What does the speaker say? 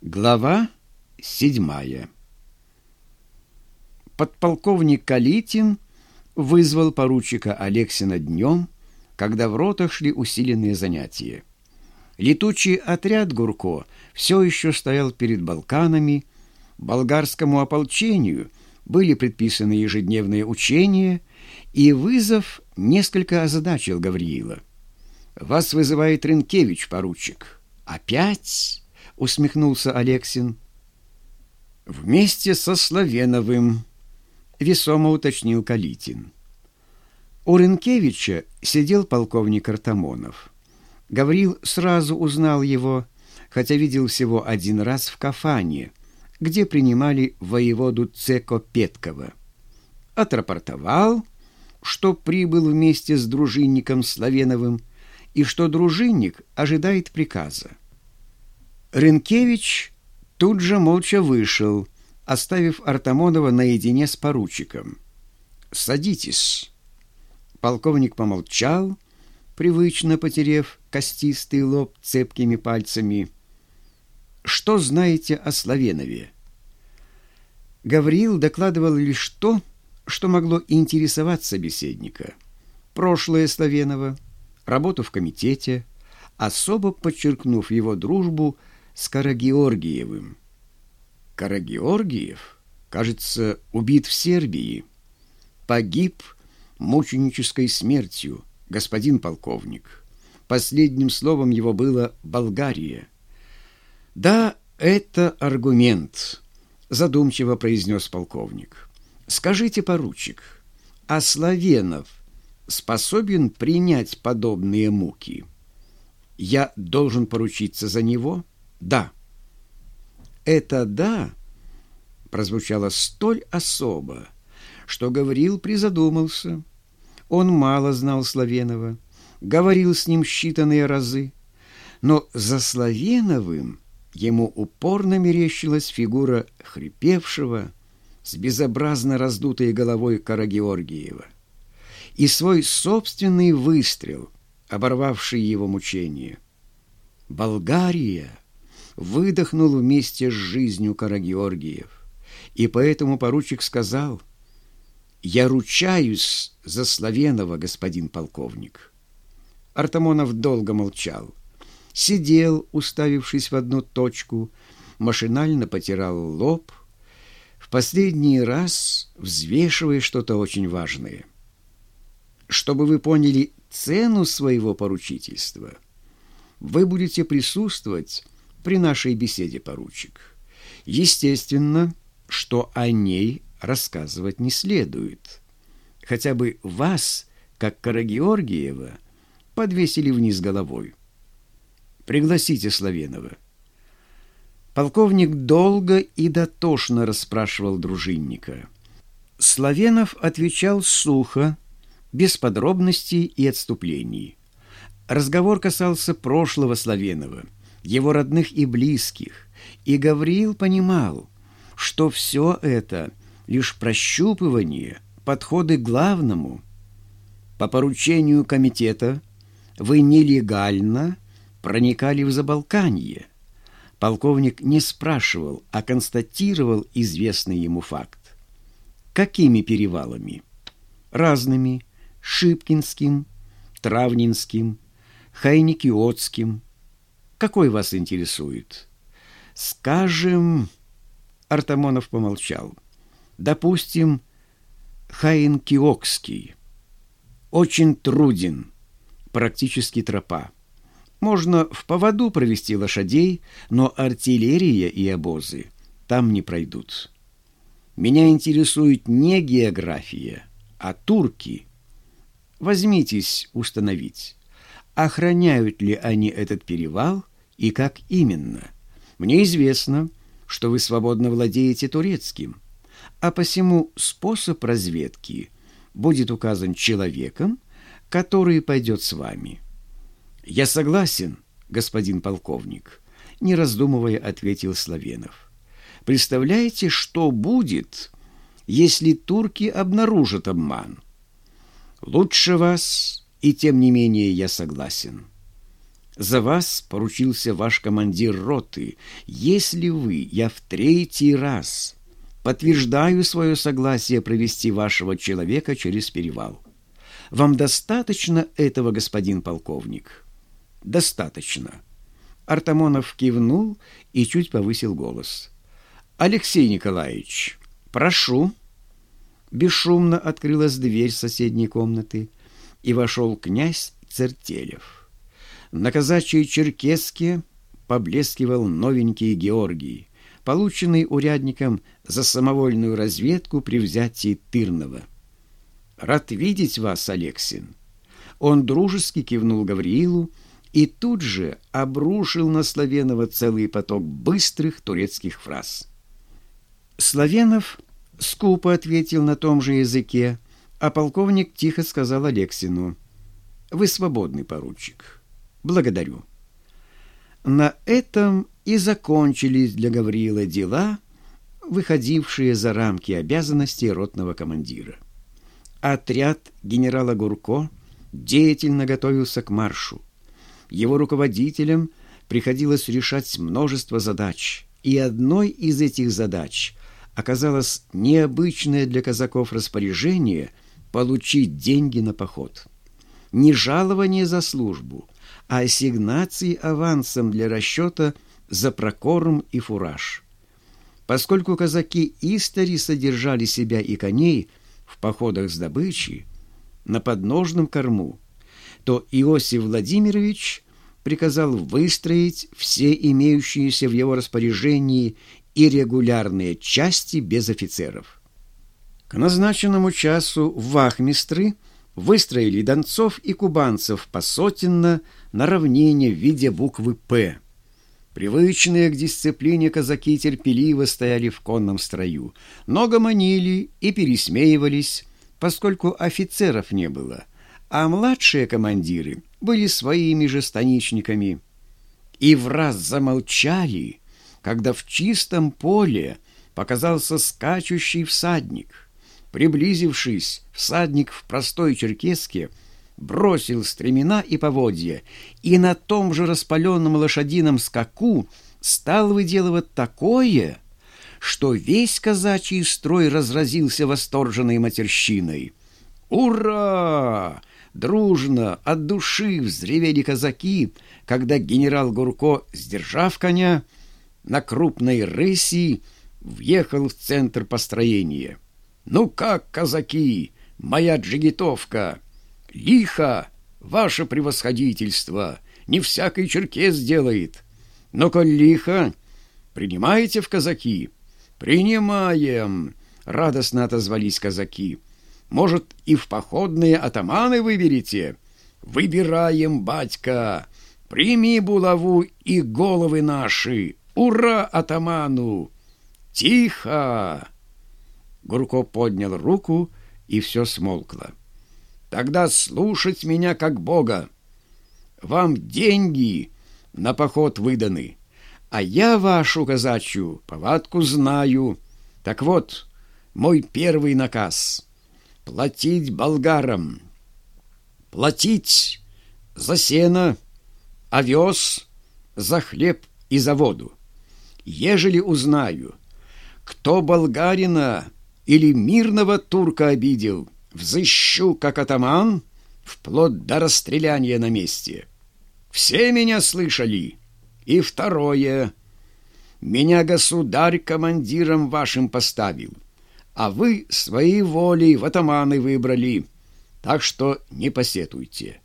Глава седьмая Подполковник Калитин вызвал поручика Алексина днем, когда в ротах шли усиленные занятия. Летучий отряд Гурко все еще стоял перед Балканами, болгарскому ополчению были предписаны ежедневные учения, и вызов несколько озадачил Гавриила. «Вас вызывает Ренкевич, поручик. Опять?» Усмехнулся Алексин. Вместе со Славеновым, весомо уточнил Калитин. У Ренкевича сидел полковник Артамонов. Гаврил сразу узнал его, хотя видел всего один раз в Кафане, где принимали воеводу Цеко Петкова. Отрапортовал, что прибыл вместе с дружинником Славеновым и что дружинник ожидает приказа. Ренкевич тут же молча вышел, оставив Артамонова наедине с поручиком. «Садитесь». Полковник помолчал, привычно потерев костистый лоб цепкими пальцами. «Что знаете о Славенове?» Гавриил докладывал лишь то, что могло интересовать собеседника. Прошлое Славенова, работу в комитете, особо подчеркнув его дружбу с Карагеоргиевым. Карагеоргиев, кажется, убит в Сербии. Погиб мученической смертью, господин полковник. Последним словом его было «Болгария». «Да, это аргумент», — задумчиво произнес полковник. «Скажите, поручик, а Славенов способен принять подобные муки? Я должен поручиться за него?» «Да». Это «да» прозвучало столь особо, что Гаврил призадумался. Он мало знал Славенова, говорил с ним считанные разы, но за Славеновым ему упорно мерещилась фигура хрипевшего с безобразно раздутой головой Карагеоргиева и свой собственный выстрел, оборвавший его мучение. «Болгария!» Выдохнул вместе с жизнью Карагеоргиев. И поэтому поручик сказал, «Я ручаюсь за Славенова, господин полковник». Артамонов долго молчал. Сидел, уставившись в одну точку, машинально потирал лоб, в последний раз взвешивая что-то очень важное. Чтобы вы поняли цену своего поручительства, вы будете присутствовать при нашей беседе, поручик. Естественно, что о ней рассказывать не следует. Хотя бы вас, как Карагеоргиева, подвесили вниз головой. Пригласите Славенова. Полковник долго и дотошно расспрашивал дружинника. Славенов отвечал сухо, без подробностей и отступлений. Разговор касался прошлого Славенова – его родных и близких, и Гавриил понимал, что все это лишь прощупывание, подходы к главному. По поручению комитета вы нелегально проникали в Забалканье. Полковник не спрашивал, а констатировал известный ему факт. Какими перевалами? Разными. Шипкинским, Травнинским, Хайникиотским – какой вас интересует? Скажем, Артамонов помолчал. Допустим, Хаинкиокский. Очень труден, практически тропа. Можно в поводу провести лошадей, но артиллерия и обозы там не пройдут. Меня интересует не география, а турки. Возьмитесь установить, охраняют ли они этот перевал и как именно. Мне известно, что вы свободно владеете турецким, а посему способ разведки будет указан человеком, который пойдет с вами. Я согласен, господин полковник, не раздумывая, ответил Славенов. Представляете, что будет, если турки обнаружат обман? Лучше вас, и тем не менее я согласен. За вас поручился ваш командир роты. Если вы, я в третий раз подтверждаю свое согласие провести вашего человека через перевал. Вам достаточно этого, господин полковник? Достаточно. Артамонов кивнул и чуть повысил голос. Алексей Николаевич, прошу. Бесшумно открылась дверь соседней комнаты, и вошел князь Цертелев. На казачьей черкеске поблескивал новенький Георгий, полученный урядником за самовольную разведку при взятии Тырного. «Рад видеть вас, Алексин!» Он дружески кивнул Гавриилу и тут же обрушил на Славенова целый поток быстрых турецких фраз. Славенов скупо ответил на том же языке, а полковник тихо сказал Алексину, «Вы свободный поручик». Благодарю. На этом и закончились для Гавриила дела, выходившие за рамки обязанностей ротного командира. Отряд генерала Гурко деятельно готовился к маршу. Его руководителям приходилось решать множество задач, и одной из этих задач оказалось необычное для казаков распоряжение получить деньги на поход. Не жалование за службу – а ассигнации авансом для расчета за прокорм и фураж. Поскольку казаки истори содержали себя и коней в походах с добычей на подножном корму, то Иосиф Владимирович приказал выстроить все имеющиеся в его распоряжении и регулярные части без офицеров. К назначенному часу вахмистры – выстроили донцов и кубанцев посотенно на равнине в виде буквы «П». Привычные к дисциплине казаки терпеливо стояли в конном строю, но гомонили и пересмеивались, поскольку офицеров не было, а младшие командиры были своими же станичниками. И в раз замолчали, когда в чистом поле показался скачущий всадник — Приблизившись, всадник в простой черкеске бросил стремена и поводья, и на том же распаленном лошадином скаку стал выделывать такое, что весь казачий строй разразился восторженной матерщиной. «Ура!» Дружно, от души взревели казаки, когда генерал Гурко, сдержав коня, на крупной рыси въехал в центр построения. «Ну как, казаки, моя джигитовка? Лихо, ваше превосходительство, не всякий черкес делает. Но коль лихо, принимаете в казаки?» «Принимаем!» — радостно отозвались казаки. «Может, и в походные атаманы выберете?» «Выбираем, батька! Прими булаву и головы наши! Ура атаману!» «Тихо!» Гурко поднял руку, и все смолкло. «Тогда слушать меня как Бога. Вам деньги на поход выданы, а я вашу казачью повадку знаю. Так вот, мой первый наказ — платить болгарам, платить за сено, овес, за хлеб и за воду. Ежели узнаю, кто болгарина или мирного турка обидел, взыщу, как атаман, вплоть до расстреляния на месте. Все меня слышали. И второе. Меня государь командиром вашим поставил, а вы своей волей в атаманы выбрали, так что не посетуйте».